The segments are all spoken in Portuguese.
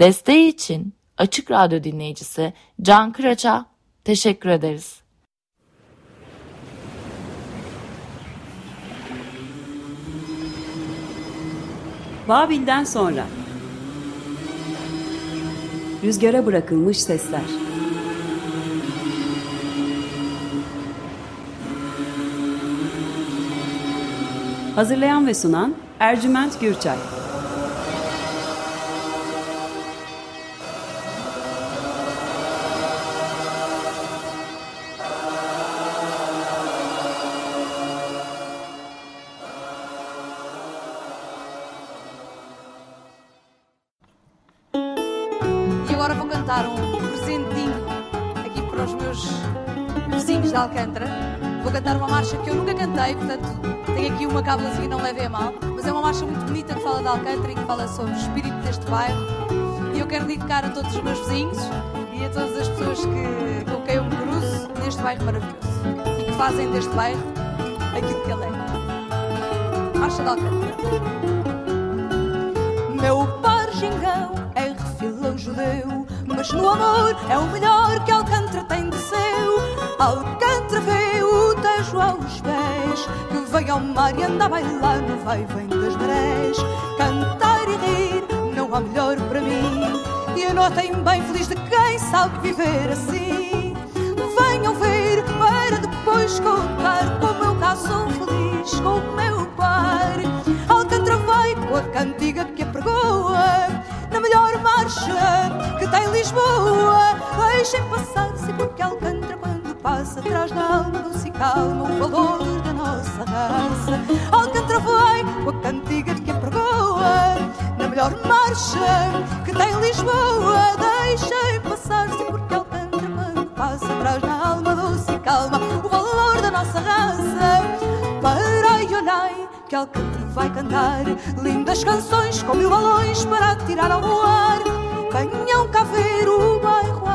Desteği için Açık Radyo dinleyicisi Can Kıraç'a teşekkür ederiz. Babil'den sonra. Rüzgara bırakılmış sesler. Hazırlayan ve sunan Ercüment Gürçay a todos os meus vizinhos e a todas as pessoas que, com quem eu me cruzo neste bairro maravilhoso e que fazem deste bairro aquilo que ele é. Marcha de Alcântara. Meu par gingão é refilão judeu mas no amor é o melhor que Alcântara tem de seu. Alcântara vê o Tejo aos pés, que vem ao mar e anda a bailar no vai vem das marés. Cantar e rir não há melhor para mim, e anotem bem feliz de quem sabe viver assim. Venham ver para depois contar como eu cá sou feliz com o meu par. Alcântara vai com a cantiga que apregoa na melhor marcha que tem Lisboa. Deixem passar-se porque Alcântara quando passa traz na alma do calma o valor da nossa raça. Alcântara vai com a cantiga melhor que tem Lisboa. Deixem passar-se porque Alcântara quando passa traz na alma do e calma o valor da nossa raça. Para Ionai que Alcântara vai cantar lindas canções com mil balões para tirar ao ar. Cá ver o bairro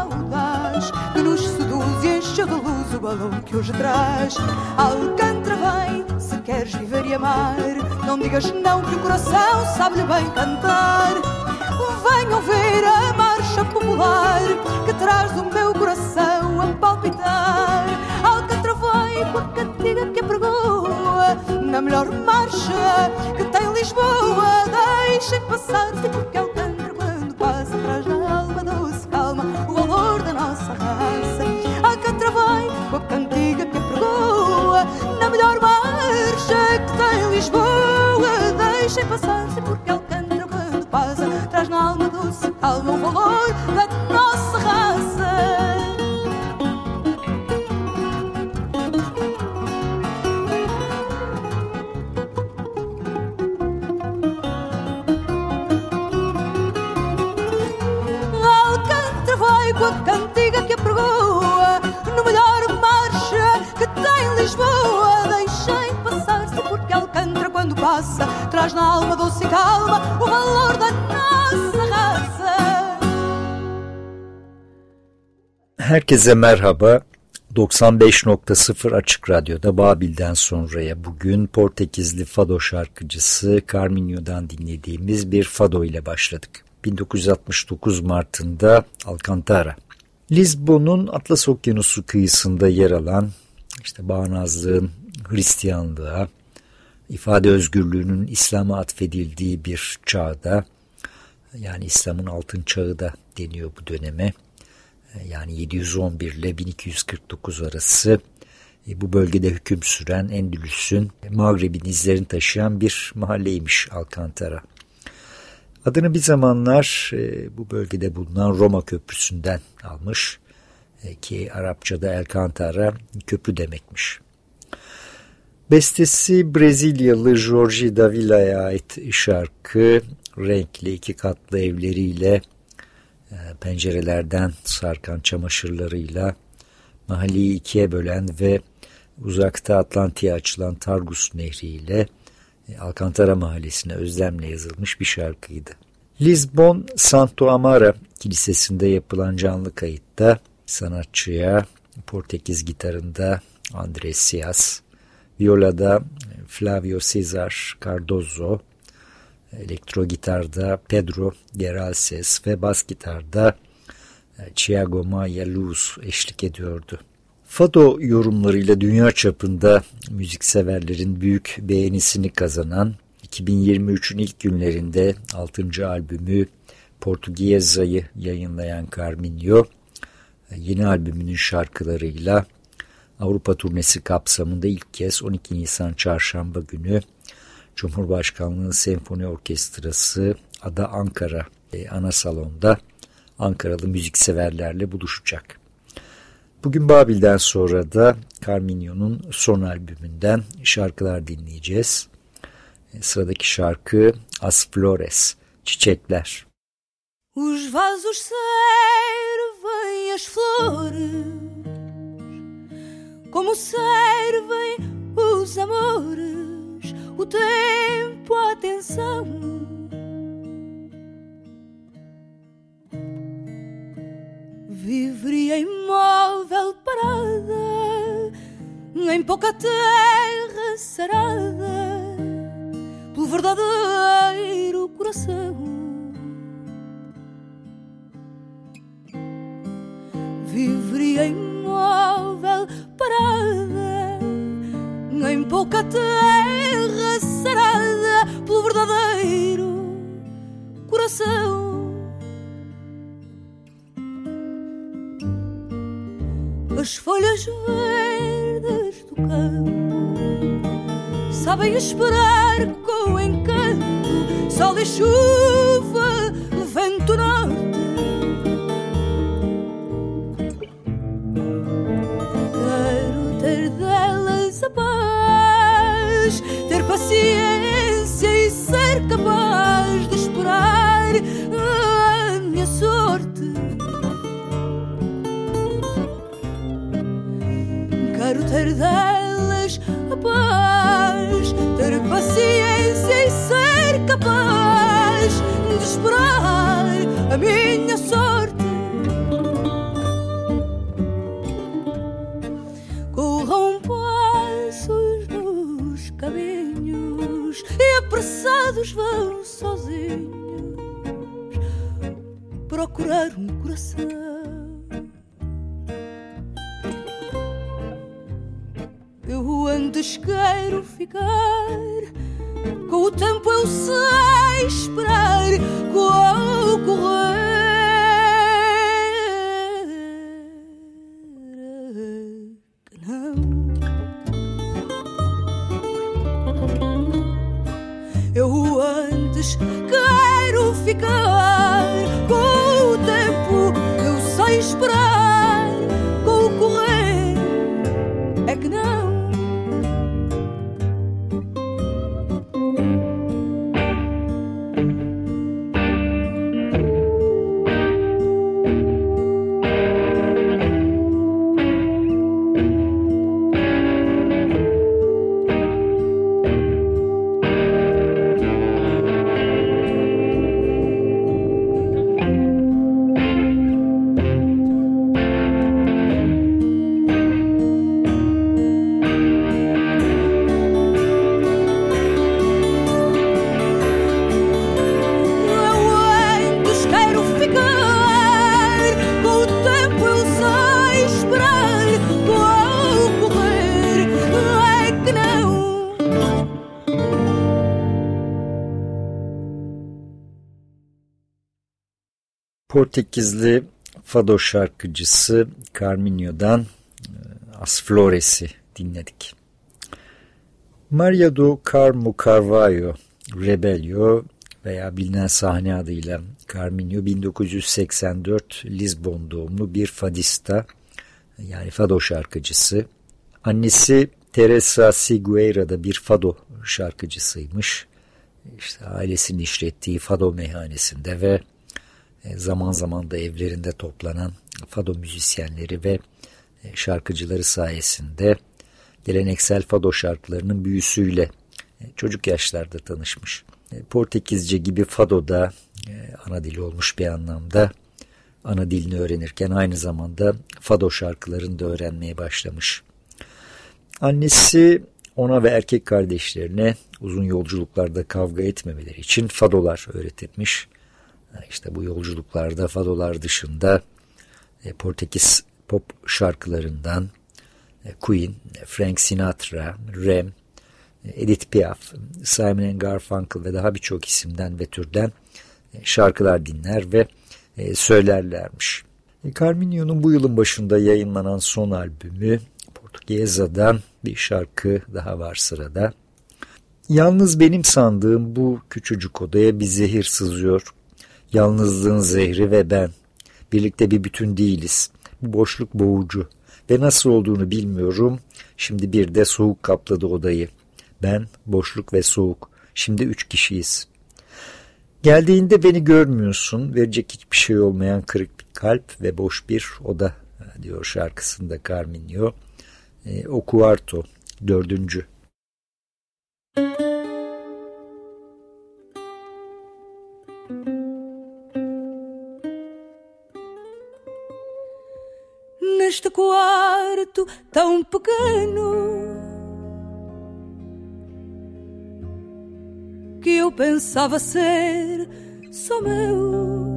balão que hoje traz. Alcântara vem, se queres viver e amar, não digas não que o coração sabe-lhe bem cantar. Venham ver a marcha popular que traz o meu coração a palpitar. Alcântara vai com a cantiga que apregoa na melhor marcha que tem Lisboa. Deixem passar-se porque Alcântara quando Herkese merhaba. 95.0 Açık Radyo'da Babil'den sonraya bugün Portekizli Fado şarkıcısı Carminho'dan dinlediğimiz bir Fado ile başladık. 1969 Mart'ında Alcantara. Lisbon'un Atlas Okyanusu kıyısında yer alan işte bağnazlığın Hristiyanlığa, ifade özgürlüğünün İslam'a atfedildiği bir çağda yani İslam'ın altın çağı da deniyor bu döneme. Yani 711 ile 1249 arası e, bu bölgede hüküm süren Endülüs'ün Mağrib'in izlerini taşıyan bir mahalleymiş Alcantara. Adını bir zamanlar e, bu bölgede bulunan Roma Köprüsü'nden almış e, ki Arapçada El Cantara köprü demekmiş. Bestesi Brezilyalı Jorge Davila'ya ait şarkı renkli iki katlı evleriyle e, pencerelerden sarkan çamaşırlarıyla mahalleyi ikiye bölen ve uzakta Atlantik'e açılan Targus Nehri ile Alcantara mahallesine özlemle yazılmış bir şarkıydı. Lisbon Santo Amara Kilisesi'nde yapılan canlı kayıtta sanatçıya Portekiz gitarında Andres Sias, violada Flavio Cesar Cardozo, elektro gitarda Pedro Geralses ve bas gitarda Thiago Maia Luz eşlik ediyordu. Fado yorumlarıyla dünya çapında müzikseverlerin büyük beğenisini kazanan 2023'ün ilk günlerinde 6. albümü Portugiesa'yı yayınlayan Carminho, yeni albümünün şarkılarıyla Avrupa turnesi kapsamında ilk kez 12 Nisan çarşamba günü Cumhurbaşkanlığı Senfoni Orkestrası Ada Ankara e, ana salonda Ankaralı müzikseverlerle buluşacak. Bugün Babil'den sonra da Carminio'nun son albümünden şarkılar dinleyeceğiz. E, sıradaki şarkı As Flores, Çiçekler. Os vasos servem as flores Como servem os amores O tempo, a atenção Viveria imóvel parada Em pouca terra sarada Pelo verdadeiro coração. Viveria imóvel parada Em pouca terra sarada Pelo verdadeiro coração as folhas verdes do campo sabem esperar com encanto sol e chuva, vento norte. Paciência e ser capaz de esperar a minha sorte. Quero ter delas a paz, apressados vão sozinhos procurar um coração. Eu antes quero ficar Com o tempo eu sei esperar Com correr quero ficar Portekizli fado şarkıcısı Carminho'dan e, As Flores'i dinledik. Maria do Carmo Carvalho Rebelio veya bilinen sahne adıyla Carminho 1984 Lisbon doğumlu bir fadista yani fado şarkıcısı. Annesi Teresa Sigueira da bir fado şarkıcısıymış. İşte ailesinin işlettiği fado meyhanesinde ve zaman zaman da evlerinde toplanan fado müzisyenleri ve e, şarkıcıları sayesinde geleneksel fado şarkılarının büyüsüyle e, çocuk yaşlarda tanışmış. Portekizce gibi fado da ana dili olmuş bir anlamda ana dilini öğrenirken aynı zamanda fado şarkılarını da öğrenmeye başlamış. Annesi ona ve erkek kardeşlerine uzun yolculuklarda kavga etmemeleri için fadolar öğretilmiş. İşte bu yolculuklarda fadolar dışında e, Portekiz pop şarkılarından e, Queen, Frank Sinatra, Rem, e, Edith Piaf, Simon Garfunkel ve daha birçok isimden ve türden şarkılar dinler ve söylerlermiş. Carminio'nun bu yılın başında yayınlanan son albümü Portekiza'dan bir şarkı daha var sırada. Yalnız benim sandığım bu küçücük odaya bir zehir sızıyor. Yalnızlığın zehri ve ben. Birlikte bir bütün değiliz. Bu boşluk boğucu. Ve nasıl olduğunu bilmiyorum. Şimdi bir de soğuk kapladı odayı. Ben, boşluk ve soğuk. Şimdi üç kişiyiz. Geldiğinde beni görmüyorsun. Verecek hiçbir şey olmayan kırık bir kalp ve boş bir oda diyor şarkısında Carminio. E, o dördüncü. Neste quarto tão pequeno que eu pensava ser só meu.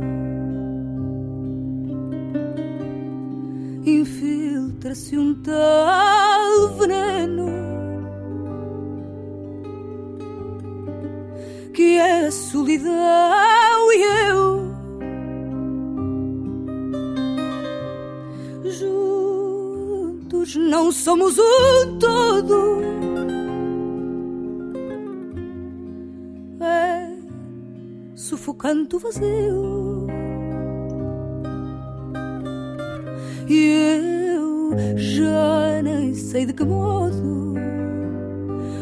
Infiltra-se um tal veneno que é a solidão e eu. Não somos um todo. É sufocante o vazio. E eu já nem sei de que modo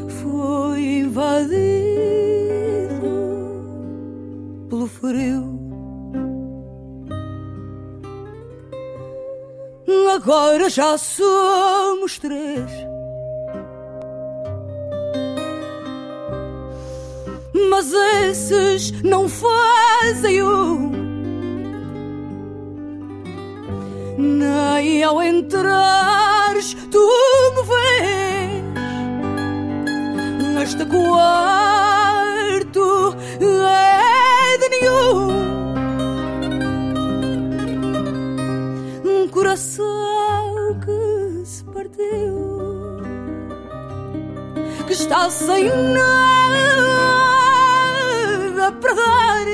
foi invadido pelo frio. Agora já somos três. Mas esses não fazem um Nem ao entrares tu me vês Neste quarto Coração que se partiu Que está sem nada para dar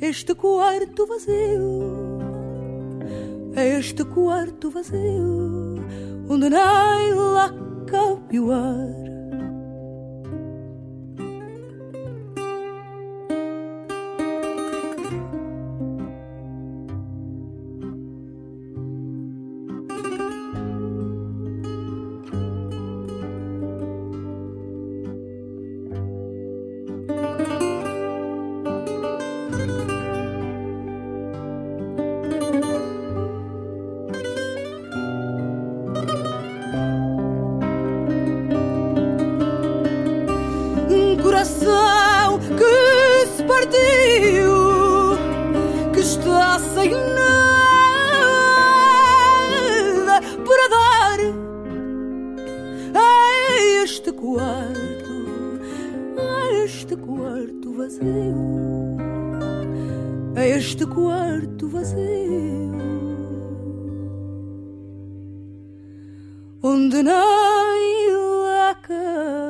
este quarto vazio, este quarto vazio, onde nem lá cabe o ar. onde nem acaba.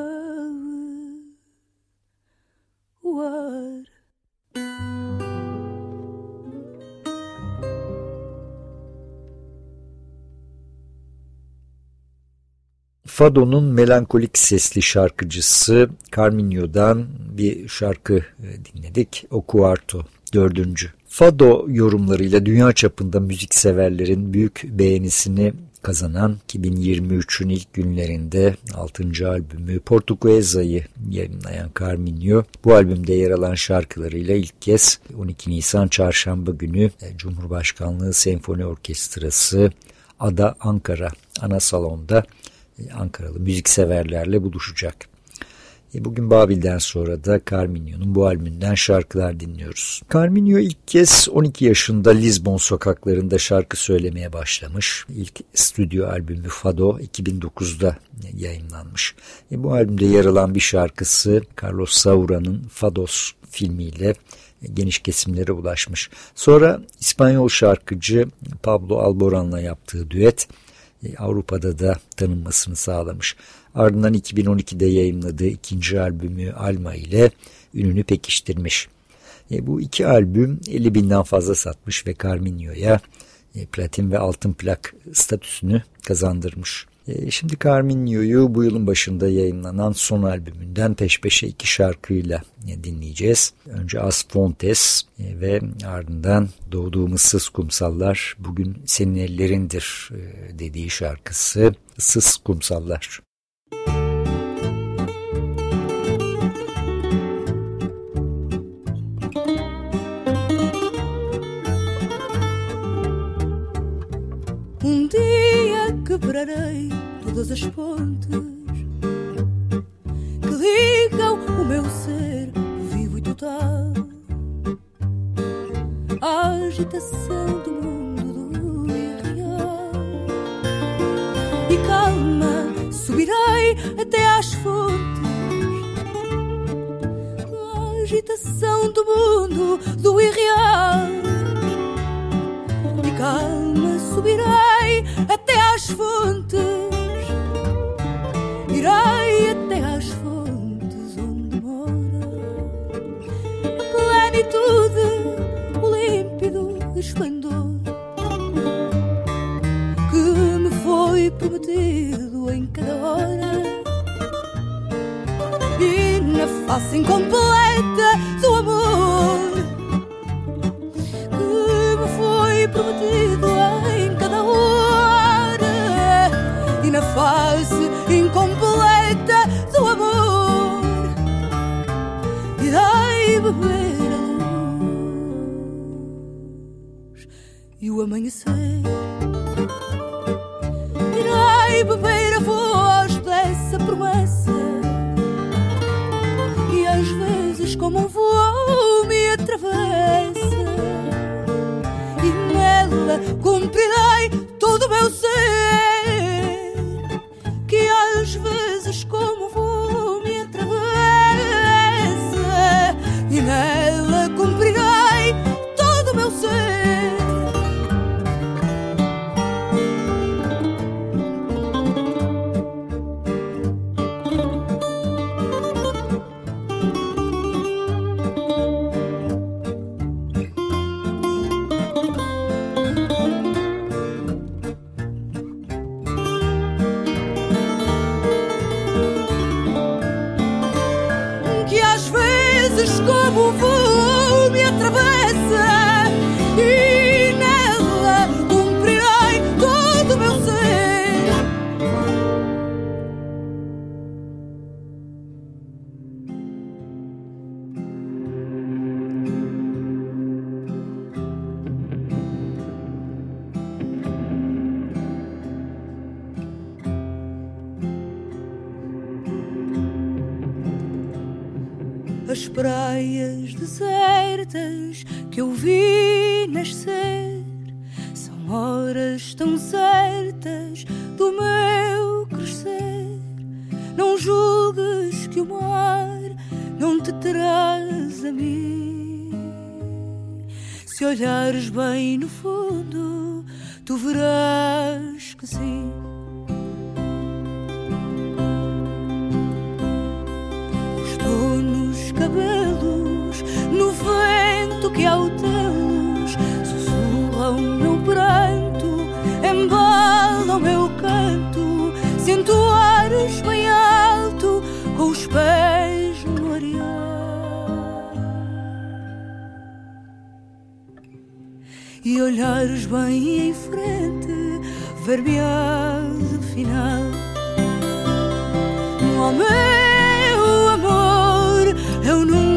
Fado'nun melankolik sesli şarkıcısı Carminho'dan bir şarkı e, dinledik. O kuarto dördüncü. Fado yorumlarıyla dünya çapında müzikseverlerin büyük beğenisini kazanan 2023'ün ilk günlerinde 6. albümü Portuguesa'yı yayınlayan Carminio bu albümde yer alan şarkılarıyla ilk kez 12 Nisan çarşamba günü e, Cumhurbaşkanlığı Senfoni Orkestrası Ada Ankara ana salonda Ankaralı müzikseverlerle buluşacak. E bugün Babil'den sonra da Carminio'nun bu albümünden şarkılar dinliyoruz. Carminio ilk kez 12 yaşında Lisbon sokaklarında şarkı söylemeye başlamış. İlk stüdyo albümü Fado 2009'da yayınlanmış. E bu albümde yer alan bir şarkısı Carlos Saura'nın Fados filmiyle geniş kesimlere ulaşmış. Sonra İspanyol şarkıcı Pablo Alboran'la yaptığı düet e, Avrupa'da da tanınmasını sağlamış. Ardından 2012'de yayınladığı ikinci albümü Alma ile ününü pekiştirmiş. E, bu iki albüm 50 binden fazla satmış ve Carminio'ya e, platin ve altın plak statüsünü kazandırmış. E, şimdi Carminio'yu bu yılın başında yayınlanan son albümünden peş peşe iki şarkıyla e, dinleyeceğiz. Önce As Fontes e, ve ardından Doğduğumuz Sız Kumsallar bugün senin ellerindir dediği şarkısı Sız Kumsallar. Quebrarei todas as pontes que ligam o meu ser vivo e total à agitação do mundo do irreal. E calma, subirei até às fontes. A agitação do mundo do irreal. E calma, subirei embala o meu canto. Sinto ares bem alto, com os pés no areal. E olhares bem em frente, ver-me afinal. Oh meu amor, eu nunca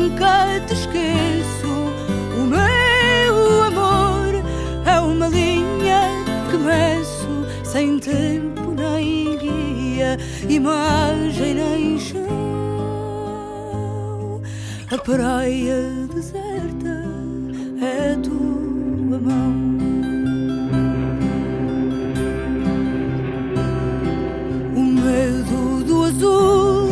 sem tempo nem guia, imagem nem chão. a praia deserta é tua mão. O medo do azul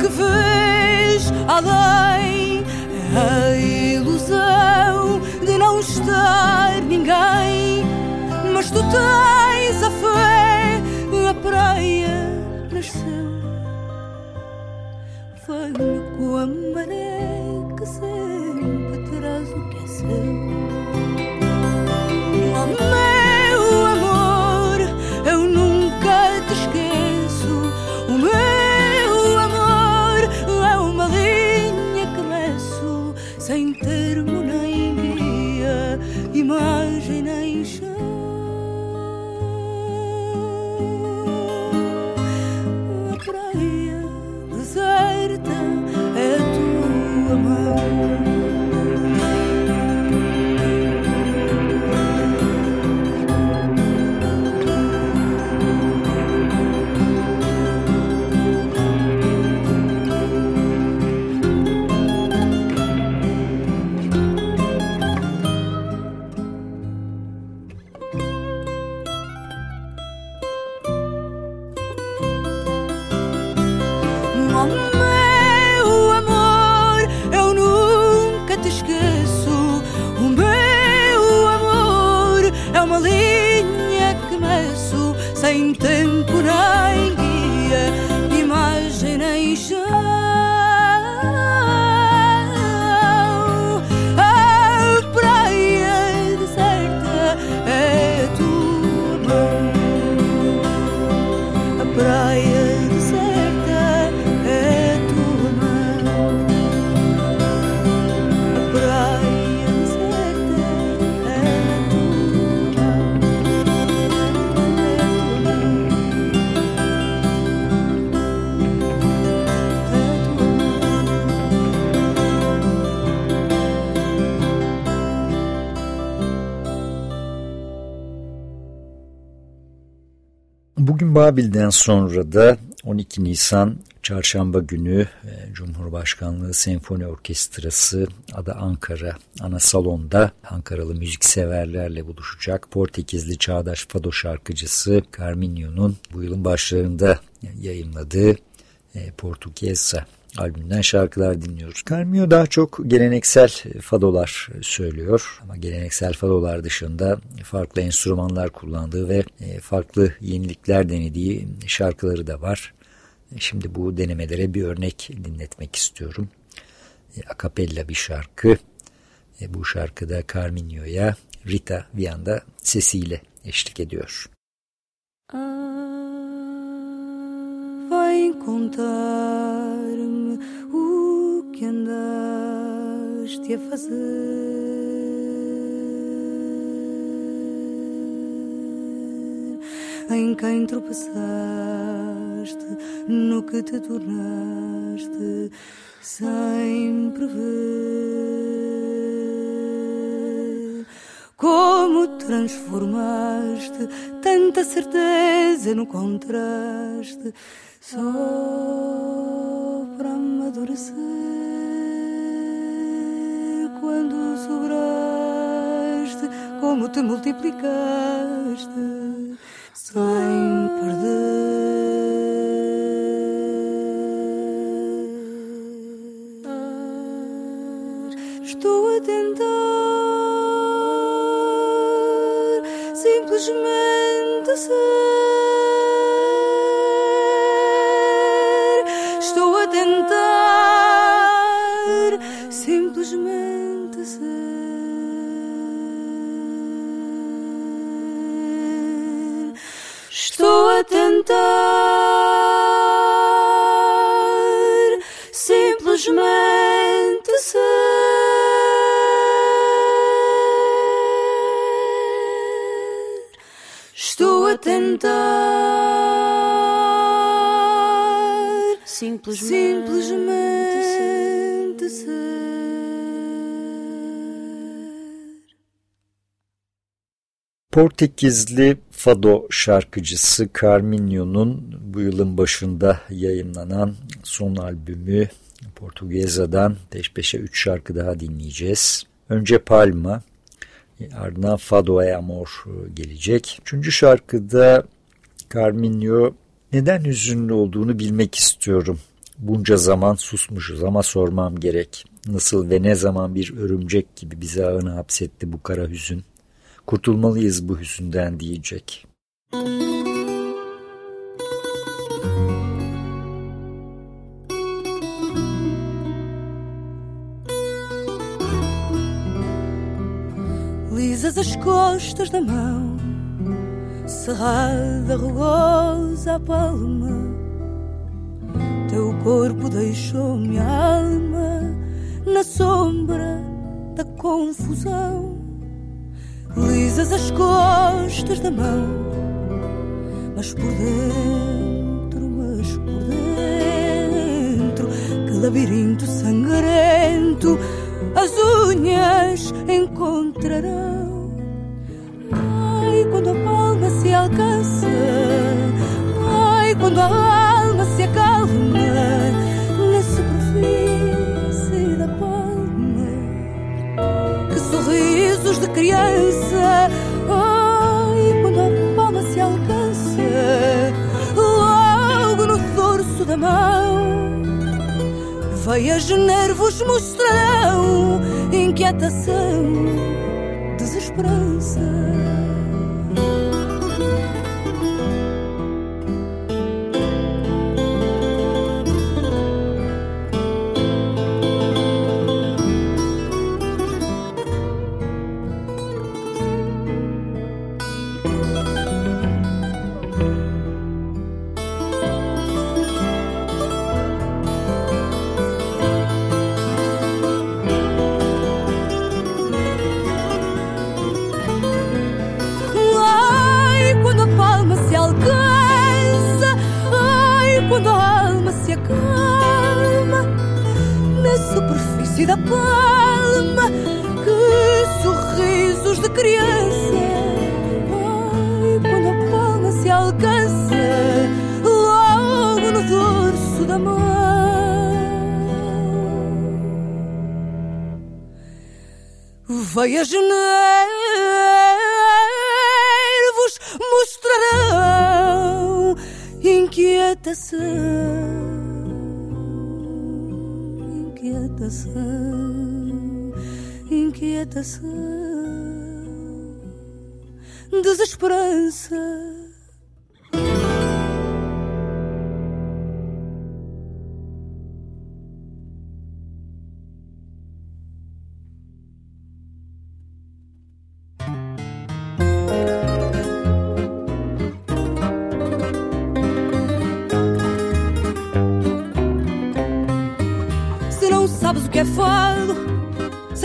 que vês além é a ilusão de não estar ninguém, mas tu tens good Babil'den sonra da 12 Nisan Çarşamba günü e, Cumhurbaşkanlığı Senfoni Orkestrası adı Ankara ana salonda Ankaralı müzikseverlerle buluşacak. Portekizli çağdaş fado şarkıcısı Carminho'nun bu yılın başlarında yayınladığı e, Portuguesa albümünden şarkılar dinliyoruz. Carminho daha çok geleneksel fadolar söylüyor ama geleneksel fadolar dışında farklı enstrümanlar kullandığı ve e, farklı yenilikler denediği şarkıları da var. E, Şimdi bu denemelere bir örnek dinletmek istiyorum. E, Akapella bir şarkı. Bu şarkıda Carminho'ya Rita bir anda sesiyle eşlik ediyor. Contar-me o que andaste a fazer. Em quem tropeçaste, no que te tornaste, sem prever. Como transformaste tanta certeza no contraste, só para amadurecer. Quando sobraste, como te multiplicaste, sem perder. Estou a tentar simplesmente Estou a tentar Simplesmente, simplesmente ser. Portekizli fado şarkıcısı Carminho'nun bu yılın başında yayınlanan son albümü Portuguesa'dan peş peşe üç şarkı daha dinleyeceğiz. Önce Palma, ardından Fado e Amor gelecek. Üçüncü şarkıda Carminio neden hüzünlü olduğunu bilmek istiyorum. Bunca zaman susmuşuz ama sormam gerek. Nasıl ve ne zaman bir örümcek gibi bizi ağına hapsetti bu kara hüzün. Kurtulmalıyız bu hüzünden diyecek. Lisas as costas da mão, cerrada, rugosa a palma. Teu corpo deixou minha alma na sombra da confusão. Lisas as costas da mão, mas por dentro, mas por dentro, que labirinto sangrento as unhas encontrarão. Alcança, ai, quando a alma se acalma na superfície da palma, que sorrisos de criança. Ai, quando a palma se alcança, logo no dorso da mão. Veias nervos mostrarão inquietação, Veias nervos mostrarão inquietação, inquietação, inquietação,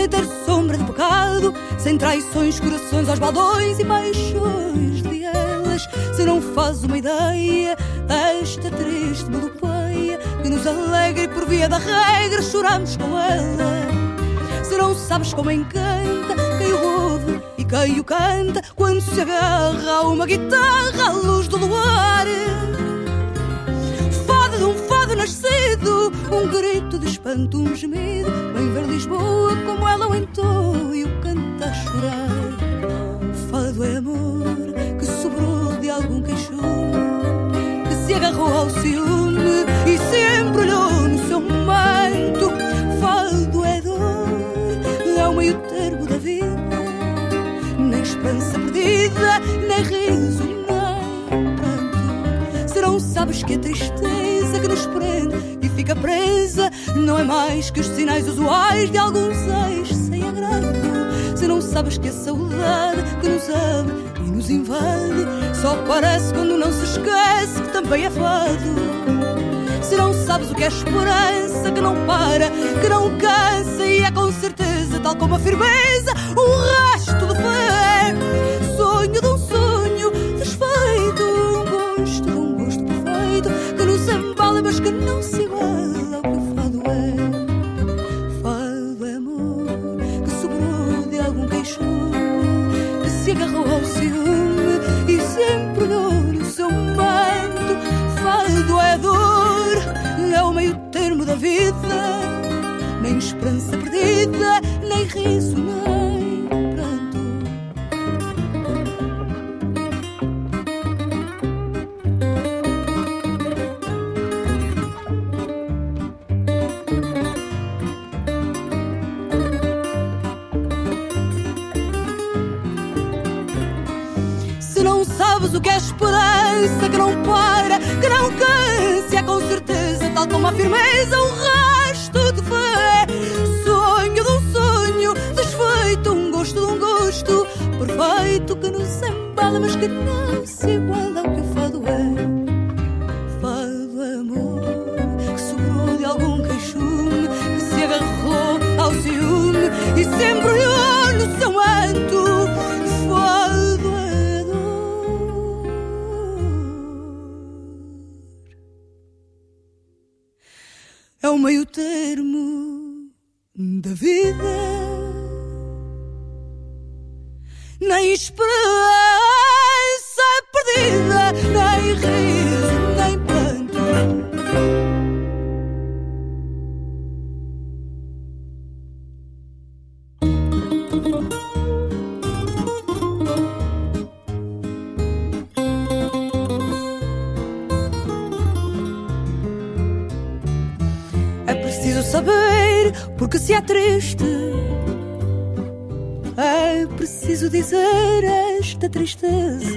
sem ter sombra de pecado, sem traições, corações aos baldões e paixões de elas, se não fazes uma ideia desta triste melopeia que nos alegra e por via da regra choramos com ela. Se não sabes como encanta quem o ouve e quem o canta quando se agarra a uma guitarra à luz do luar um grito de espanto, um gemido. Vem ver Lisboa como ela o entoa e o canta a chorar. Fado é amor que sobrou de algum queixume, que se agarrou ao ciúme e se embrulhou no seu manto. Fado é dor, é o meio termo da vida, nem esperança perdida, nem riso, nem pranto. Se não sabes que a tristeza que nos prende fica presa não é mais que os sinais usuais de alguns ex sem agrado. Se não sabes que a saudade que nos abre e nos invade só parece quando não se esquece que também é fado. Se não sabes o que é esperança que não para, que não cansa e é com certeza, tal como a firmeza, um resto se agarrou ao ciúme e sempre olhou no seu manto. Fado é dor, é o meio termo da vida. esperança perdida, nem riso, nem good night. É preciso dizer esta tristeza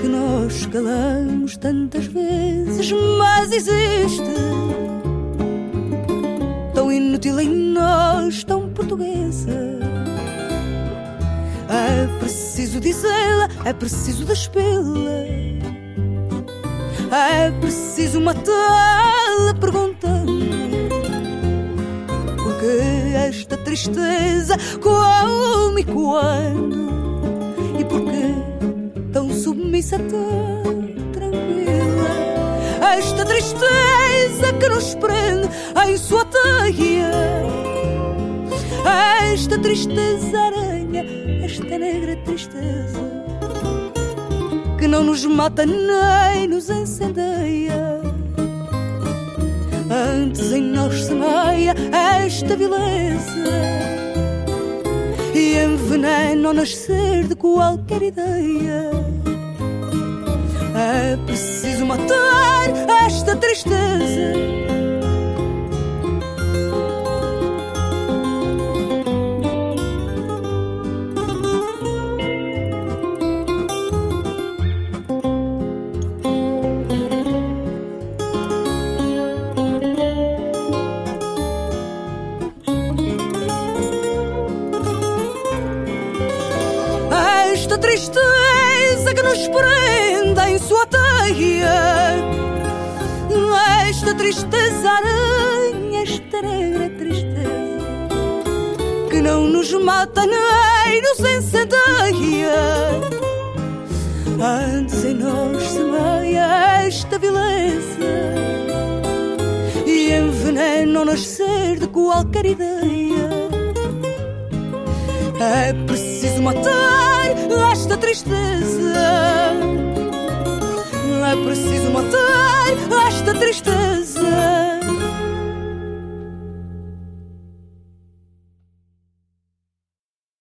que nós calamos tantas vezes, mas existe. Tão inútil em nós, tão portuguesa. É preciso dizê-la, é preciso despê-la. É preciso matá-la perguntando Esta tristeza como e quando E porquê tão submissa, tão tranquila? Esta tristeza que nos prende em sua teia. Esta tristeza aranha, esta negra tristeza que não nos mata nem nos incendeia. Antes em nós semeia esta vileza e envenena ao nascer de qualquer ideia. É preciso matar esta tristeza. Nos prende em sua teia. Esta tristeza aranha, esta negra tristeza que não nos mata nem nos incendeia. Antes em nós semeia esta vileza e envenena ao nascer de qualquer ideia. É preciso matar esta tristeza. É preciso matar esta tristeza.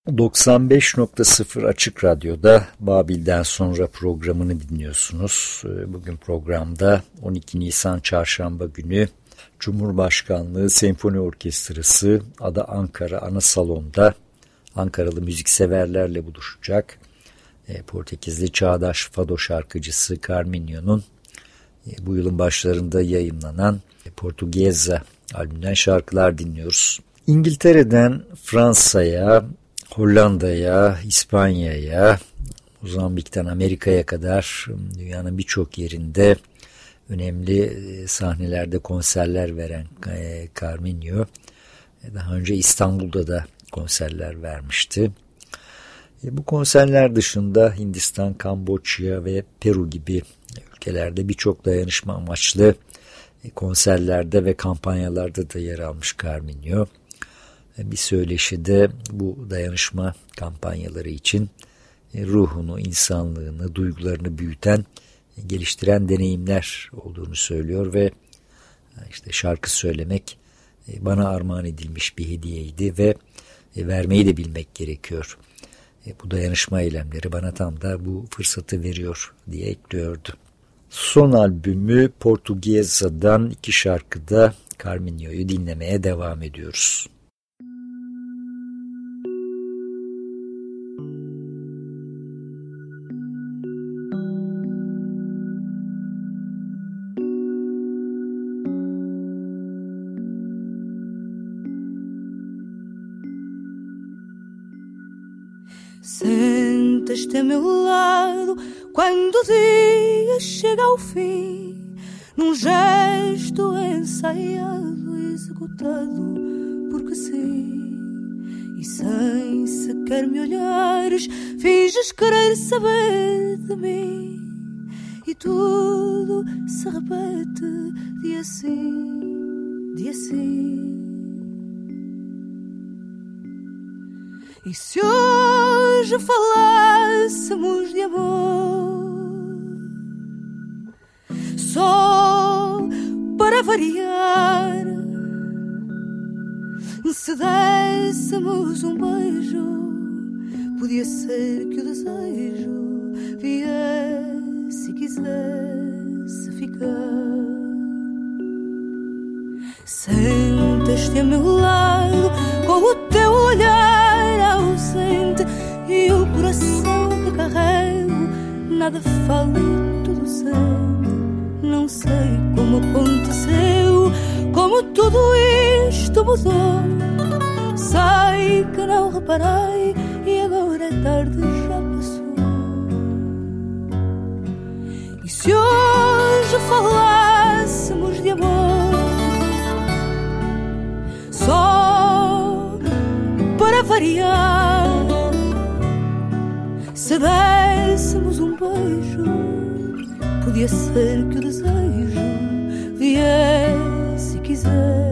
95.0 Açık Radyo'da Babil'den sonra programını dinliyorsunuz. Ee, Bugün programda 12 Nisan Çarşamba günü Cumhurbaşkanlığı Senfoni Orkestrası Ada Ankara Ana Salon'da Ankaralı müzikseverlerle buluşacak. E, Portekizli çağdaş fado şarkıcısı Carminho'nun e, bu yılın başlarında yayınlanan e, Portugeza albümünden şarkılar dinliyoruz. İngiltere'den Fransa'ya, Hollanda'ya, İspanya'ya, Mozambik'ten Amerika'ya kadar dünyanın birçok yerinde önemli sahnelerde konserler veren Carminho daha önce İstanbul'da da konserler vermişti. Bu konserler dışında Hindistan, Kamboçya ve Peru gibi ülkelerde birçok dayanışma amaçlı konserlerde ve kampanyalarda da yer almış Carminho. Bir söyleşide bu dayanışma kampanyaları için ruhunu, insanlığını, duygularını büyüten, geliştiren deneyimler olduğunu söylüyor ve işte şarkı söylemek e, bana armağan edilmiş bir hediyeydi ve e, vermeyi de bilmek gerekiyor. E, bu dayanışma eylemleri bana tam da bu fırsatı veriyor diye ekliyordu. Son albümü Portugiesa'dan iki şarkıda Carminho'yu dinlemeye devam ediyoruz. A meu lado quando o dia chega ao fim, num gesto ensaiado, executado, porque sim. E sem sequer me olhares, finges querer saber de mim. E tudo se repete de assim, de assim. E se hoje falássemos de amor, só para variar, se dessemos um beijo, podia ser que o desejo viesse e quisesse ficar. Sentas-te a meu lado com o teu olhar ausente e o coração que carrego nada fala tudo sente. Não sei como aconteceu, como tudo isto mudou. Sei que não reparei e agora é tarde, já passou. E se hoje falássemos de amor? só para variar. Se dessemos um beijo, podia ser que o desejo viesse e quisesse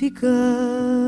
ficar.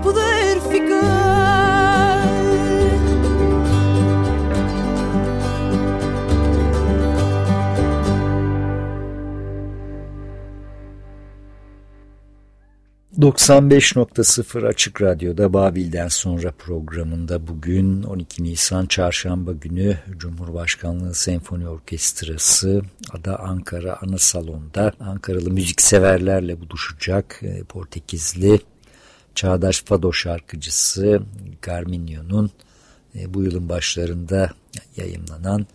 Poder ficar. ...95.0 Açık Radyo'da Babil'den sonra programında bugün 12 Nisan Çarşamba günü Cumhurbaşkanlığı Senfoni Orkestrası Ada Ankara Ana Salon'da Ankaralı müzikseverlerle buluşacak e, Portekizli çağdaş fado şarkıcısı Carminho'nun e, bu yılın başlarında yayınlanan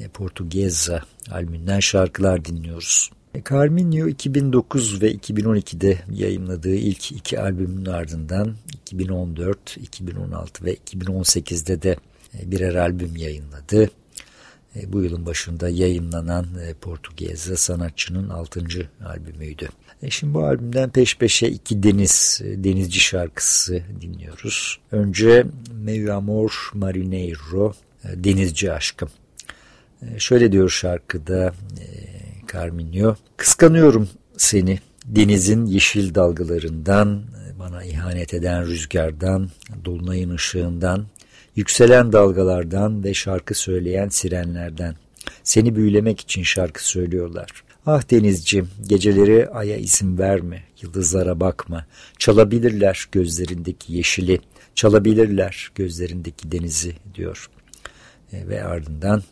e, Portugeza albümünden şarkılar dinliyoruz. Carminho 2009 ve 2012'de yayınladığı ilk iki albümün ardından 2014, 2016 ve 2018'de de birer albüm yayınladı. Bu yılın başında yayınlanan Portugeza sanatçının 6. albümüydü. Şimdi bu albümden peş peşe iki deniz, denizci şarkısı dinliyoruz. Önce Meu Amor Marineiro, Denizci Aşkım. Şöyle diyor şarkıda Carminho. Kıskanıyorum seni denizin yeşil dalgalarından, bana ihanet eden rüzgardan, dolunayın ışığından, yükselen dalgalardan ve şarkı söyleyen sirenlerden. Seni büyülemek için şarkı söylüyorlar. Ah denizci, geceleri aya izin verme, yıldızlara bakma. Çalabilirler gözlerindeki yeşili, çalabilirler gözlerindeki denizi diyor. E, ve ardından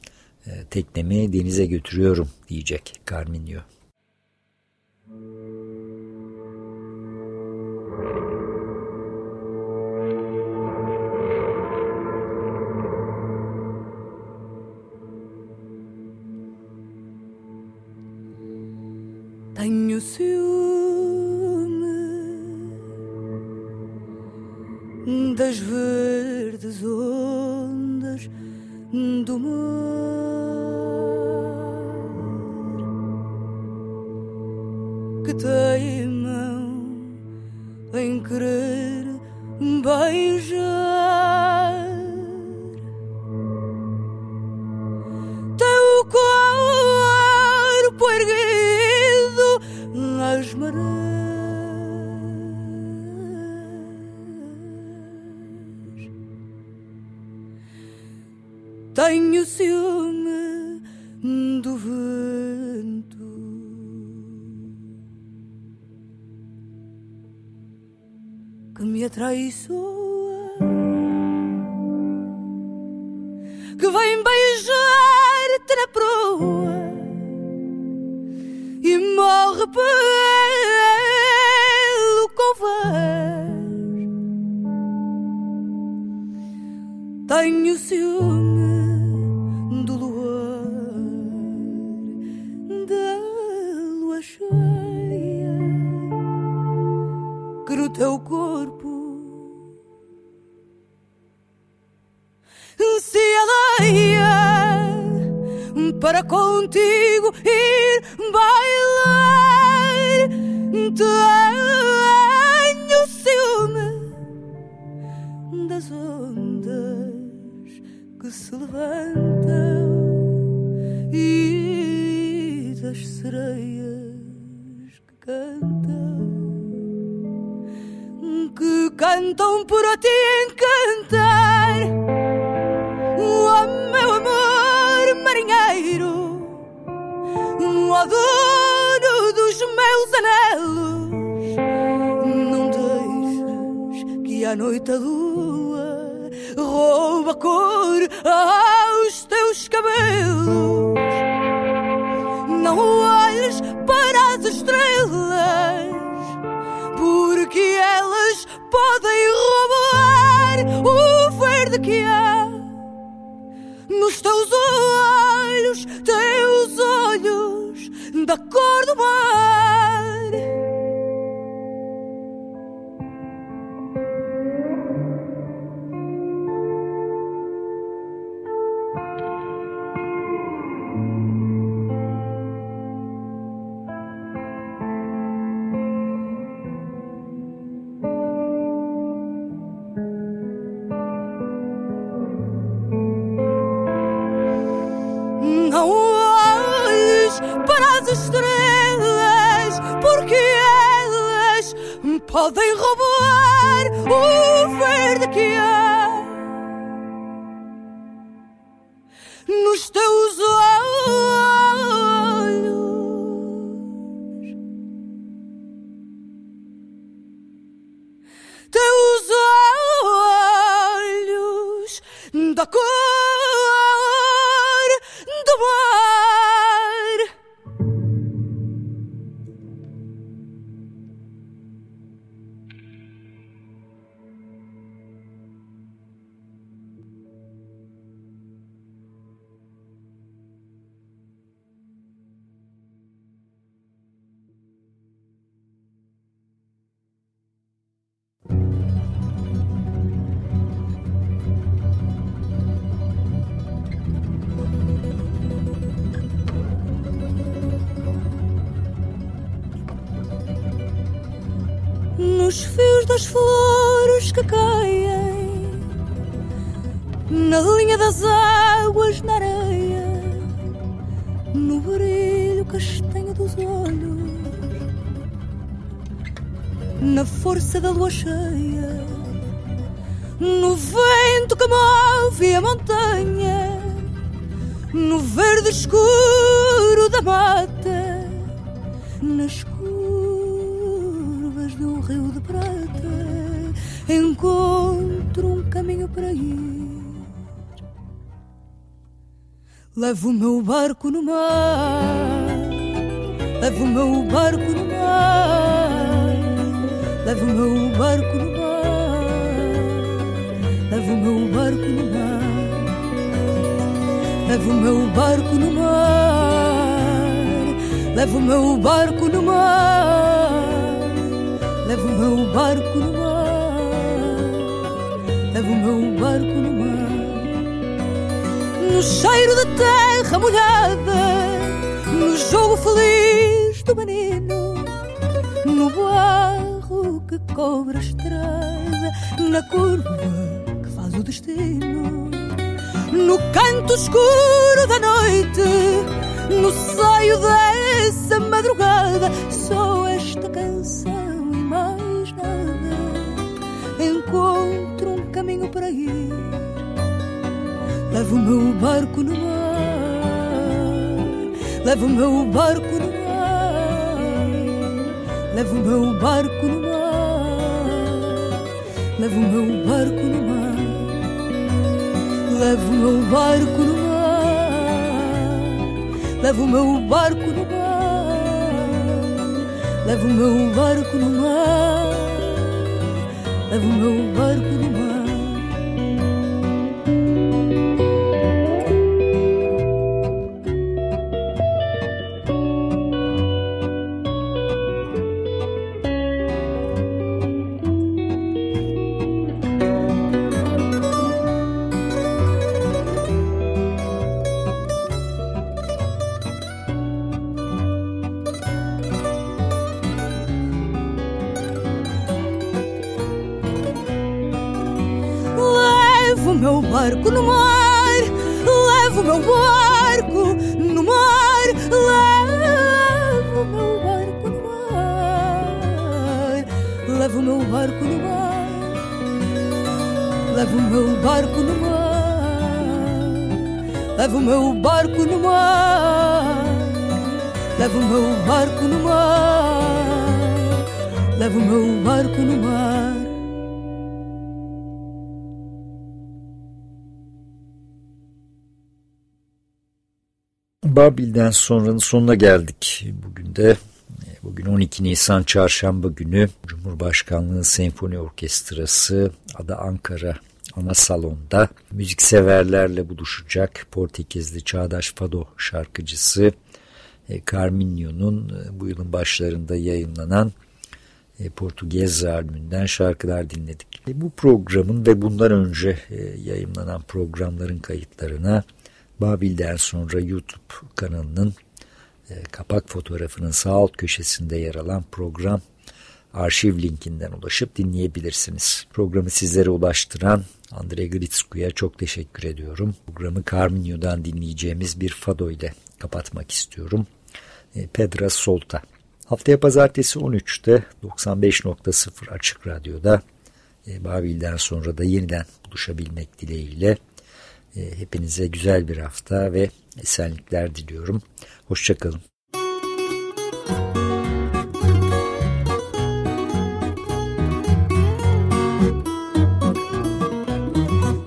teknemi denize götürüyorum diyecek Carminio. Que no teu corpo se aleia para contigo ir bailar. Tenho ciúme das ondas que se levantam e das sereias cantam por a ti encantar, oh meu amor marinheiro, oh dono dos meus anelos, não deixes que a noite a lua rouba cor aos teus cabelos. Não olhes para as estrelas, porque elas podem roubar o verde que há nos teus olhos, teus olhos da cor do mar. Estrelas, porque elas podem roubar o verde que há nos teus das águas na areia No brilho castanho dos olhos Na força da lua cheia No vento que move a montanha No verde escuro da mata Nas curvas de um rio de prata Encontro um caminho para ir Levo o meu barco no mar, levo o meu barco no mar, levo o meu barco no mar, levo o meu barco no mar, levo o meu barco no mar, levo o meu barco no mar, levo o meu barco no mar, levo o meu barco no mar. No cheiro da terra molhada No jogo feliz do menino No barro que cobre a estrada Na curva que faz o destino no canto escuro da noite, no seio dessa madrugada, só esta canção e mais nada. Encontro um caminho para ir, levo o meu barco no mar, levo o meu barco no mar, levo o meu barco no mar, levo o meu barco no mar. Levo o meu barco no mar, levo o meu barco no mar, levo o meu barco no mar, levo o meu barco no mar. Meu barco no mar, levo o meu barco no mar, levo o meu barco no mar, levo o meu barco no mar, levo o meu barco no mar, levo o meu barco no mar, levo o meu barco no mar, levo o meu barco no mar. Babil'den sonranın sonuna geldik. Bugün de bugün 12 Nisan Çarşamba günü Cumhurbaşkanlığı Senfoni Orkestrası Ada Ankara ana salonda müzikseverlerle buluşacak Portekizli Çağdaş Fado şarkıcısı e, Carminho'nun e, bu yılın başlarında yayınlanan e, Portugez albümünden şarkılar dinledik. Bu programın ve bundan önce yayınlanan programların kayıtlarına Babil'den sonra YouTube kanalının e, kapak fotoğrafının sağ alt köşesinde yer alan program arşiv linkinden ulaşıp dinleyebilirsiniz. Programı sizlere ulaştıran Andrei Gritsku'ya çok teşekkür ediyorum. Programı Carminio'dan dinleyeceğimiz bir fado ile kapatmak istiyorum. E, Pedra Solta. Haftaya pazartesi 13'te 95.0 Açık Radyo'da e, Babil'den sonra da yeniden buluşabilmek dileğiyle hepinize güzel bir hafta ve esenlikler diliyorum. Hoşçakalın.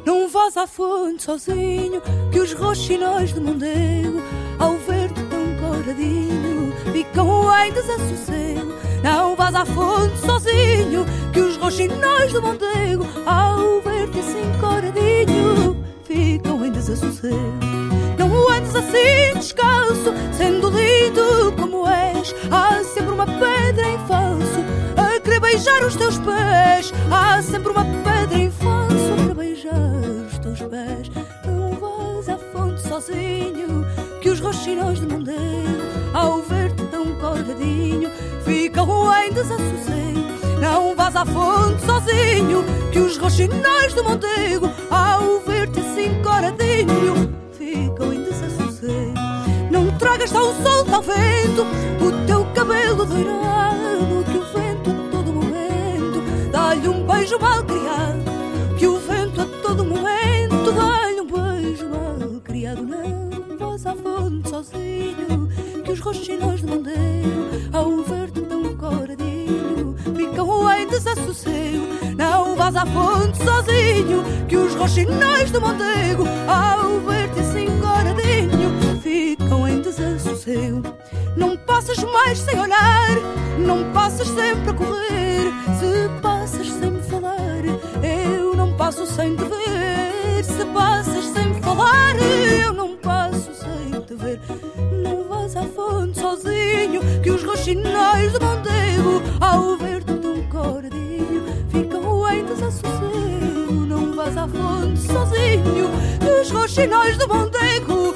Não vás à fonte sozinho, que os roxinóis do Mondego, ao ver-te tão coradinho, ficam em desassossego. Não vás à fonte sozinho, que os roxinóis do Mondego, ao ver-te assim coradinho, Não andes assim descalço, sendo lindo como és. Há sempre uma pedra em falso a querer beijar os teus pés. Há sempre uma pedra em falso a querer beijar os teus pés. Não vais à fonte sozinho, que os roxinóis de Mondeiro, ao ver-te tão corgadinho, ficam em desassossego. Não vás à fonte sozinho, que os roxinóis do Montego, ao ver-te assim coradinho, ficam em desassossego. Não tragas ao sol, ao vento, o teu cabelo doirado, que o vento a todo momento dá-lhe um beijo mal criado, que o vento a todo momento dá-lhe um beijo mal criado. Não vás à fonte sozinho, que os roxinóis do Mondeiro, ao ver-te tão em desassossego. Não vás à fonte sozinho, que os roxinóis do Montego, ao ver-te assim coradinho, ficam em desassossego. Não passas mais sem olhar, não passas sempre a correr. Se passas sem me falar, eu não passo sem te ver. Se passas sem me falar, eu não passo sem te ver. Não vás à fonte sozinho, que os roxinóis do Montego, sozinho, que os roxinóis do Montego,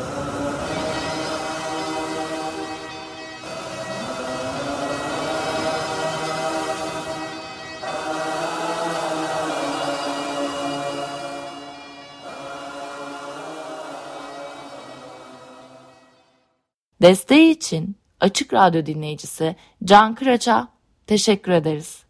Desteği için Açık Radyo dinleyicisi Can Kıraç'a teşekkür ederiz.